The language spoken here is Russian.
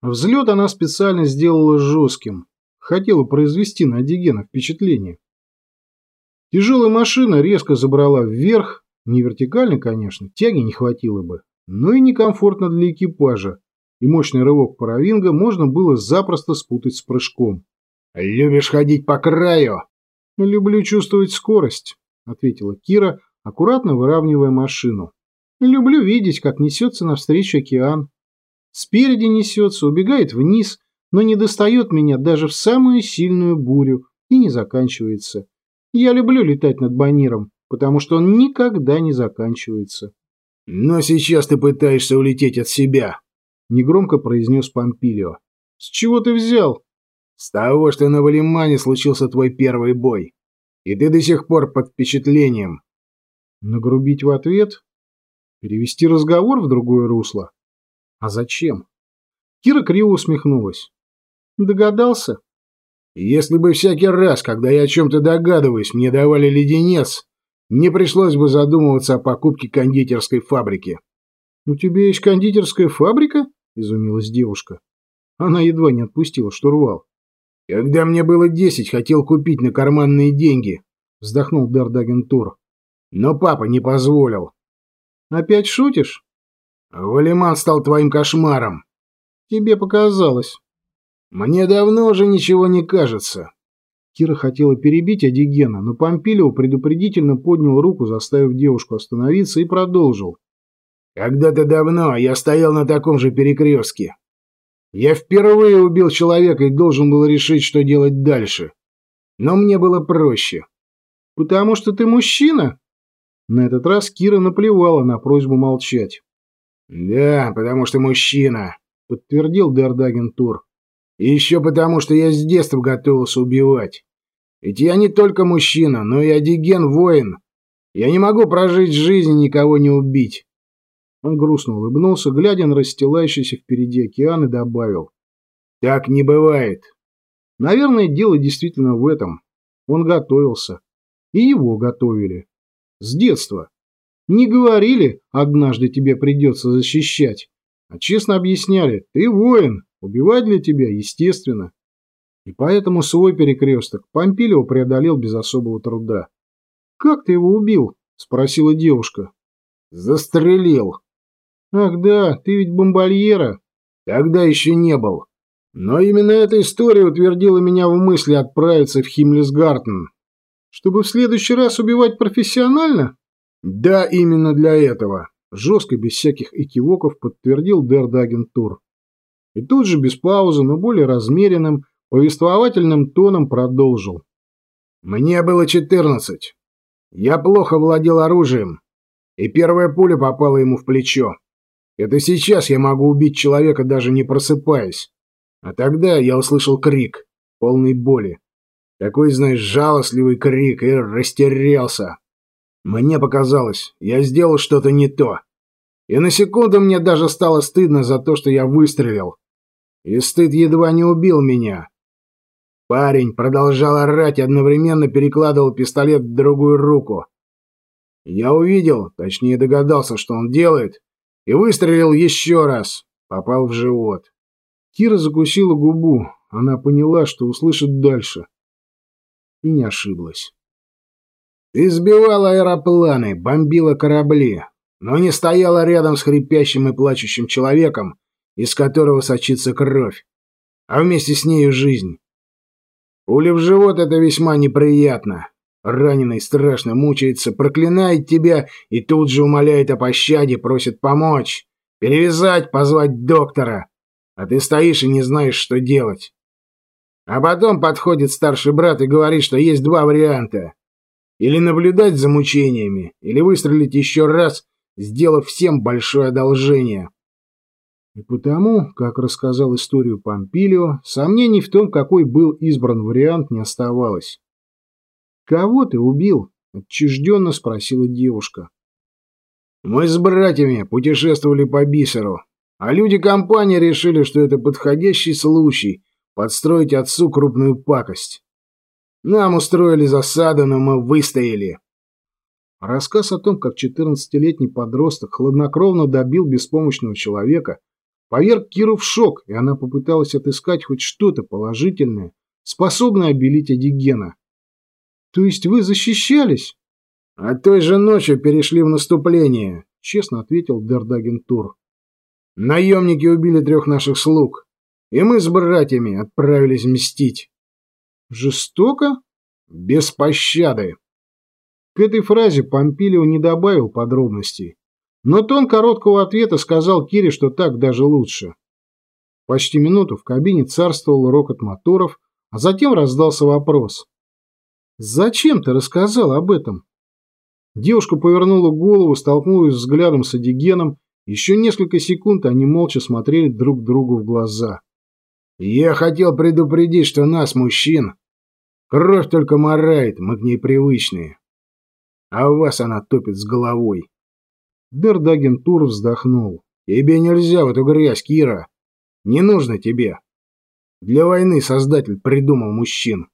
Взлет она специально сделала жестким. Хотела произвести на Дигена впечатление. Тяжелая машина резко забрала вверх, не вертикально, конечно, тяги не хватило бы, но и некомфортно для экипажа, и мощный рывок паровинга можно было запросто спутать с прыжком. «Любишь ходить по краю?» «Люблю чувствовать скорость», — ответила Кира, аккуратно выравнивая машину. «Люблю видеть, как несется навстречу океан. Спереди несется, убегает вниз, но не достает меня даже в самую сильную бурю и не заканчивается. Я люблю летать над Баниром, потому что он никогда не заканчивается. «Но сейчас ты пытаешься улететь от себя», — негромко произнес Помпилио. «С чего ты взял?» «С того, что на Валимане случился твой первый бой, и ты до сих пор под впечатлением». Нагрубить в ответ? Перевести разговор в другое русло? А зачем? Кира криво усмехнулась. Догадался? Если бы всякий раз, когда я о чем-то догадываюсь, мне давали леденец, не пришлось бы задумываться о покупке кондитерской фабрики. «У тебя есть кондитерская фабрика?» – изумилась девушка. Она едва не отпустила штурвал. «Когда мне было десять, хотел купить на карманные деньги», – вздохнул Дардагентур. «Но папа не позволил». «Опять шутишь?» «Валиман стал твоим кошмаром». «Тебе показалось». «Мне давно уже ничего не кажется». Кира хотела перебить Адигена, но Помпилио предупредительно поднял руку, заставив девушку остановиться, и продолжил. «Когда-то давно я стоял на таком же перекрестке. Я впервые убил человека и должен был решить, что делать дальше. Но мне было проще». «Потому что ты мужчина?» На этот раз Кира наплевала на просьбу молчать. «Да, потому что мужчина», — подтвердил Дердаген Тур. И еще потому, что я с детства готовился убивать. Ведь я не только мужчина, но и одиген-воин. Я не могу прожить жизнь и никого не убить. Он грустно улыбнулся, глядя на расстилающийся впереди океан, и добавил. Так не бывает. Наверное, дело действительно в этом. Он готовился. И его готовили. С детства. Не говорили, однажды тебе придется защищать, а честно объясняли, ты воин, Убивать для тебя, естественно. И поэтому свой перекресток Помпилио преодолел без особого труда. «Как ты его убил?» – спросила девушка. «Застрелил». «Ах да, ты ведь бомбальера». «Тогда еще не был. Но именно эта история утвердила меня в мысли отправиться в Химлисгартен». «Чтобы в следующий раз убивать профессионально?» «Да, именно для этого», – жестко, без всяких экивоков, подтвердил Дердагентур. И тут же, без паузы, но более размеренным, повествовательным тоном продолжил. «Мне было четырнадцать. Я плохо владел оружием, и первая пуля попала ему в плечо. Это сейчас я могу убить человека, даже не просыпаясь. А тогда я услышал крик, полный боли. Такой, знаешь, жалостливый крик, и растерялся. Мне показалось, я сделал что-то не то. И на секунду мне даже стало стыдно за то, что я выстрелил и стыд едва не убил меня. Парень продолжал орать одновременно перекладывал пистолет в другую руку. Я увидел, точнее догадался, что он делает, и выстрелил еще раз. Попал в живот. Кира закусила губу. Она поняла, что услышит дальше. И не ошиблась. Ты сбивала аэропланы, бомбила корабли, но не стояла рядом с хрипящим и плачущим человеком, из которого сочится кровь, а вместе с нею жизнь. Пуля в живот — это весьма неприятно. Раненый страшно мучается, проклинает тебя и тут же умоляет о пощаде, просит помочь, перевязать, позвать доктора. А ты стоишь и не знаешь, что делать. А потом подходит старший брат и говорит, что есть два варианта. Или наблюдать за мучениями, или выстрелить еще раз, сделав всем большое одолжение. И потому, как рассказал историю Помпилио, сомнений в том, какой был избран вариант, не оставалось. «Кого ты убил?» – отчужденно спросила девушка. «Мы с братьями путешествовали по бисеру, а люди компании решили, что это подходящий случай подстроить отцу крупную пакость. Нам устроили засаду, но мы выстояли». Рассказ о том, как 14-летний подросток хладнокровно добил беспомощного человека, поверг Киру в шок, и она попыталась отыскать хоть что-то положительное, способное обелить Адигена. «То есть вы защищались?» «А той же ночью перешли в наступление», — честно ответил Дердагентур. «Наемники убили трех наших слуг, и мы с братьями отправились мстить». «Жестоко?» «Без пощады». К этой фразе Помпилио не добавил подробностей, но тон короткого ответа сказал Кире, что так даже лучше. Почти минуту в кабине царствовал рокот моторов, а затем раздался вопрос. «Зачем ты рассказал об этом?» Девушка повернула голову, столкнулась взглядом с Адигеном. Еще несколько секунд они молча смотрели друг другу в глаза. «Я хотел предупредить, что нас, мужчин, кровь только морает, мы к ней привычные. А вас она топит с головой». Дердагентур вздохнул. «Тебе нельзя в эту грязь, Кира. Не нужно тебе. Для войны Создатель придумал мужчин.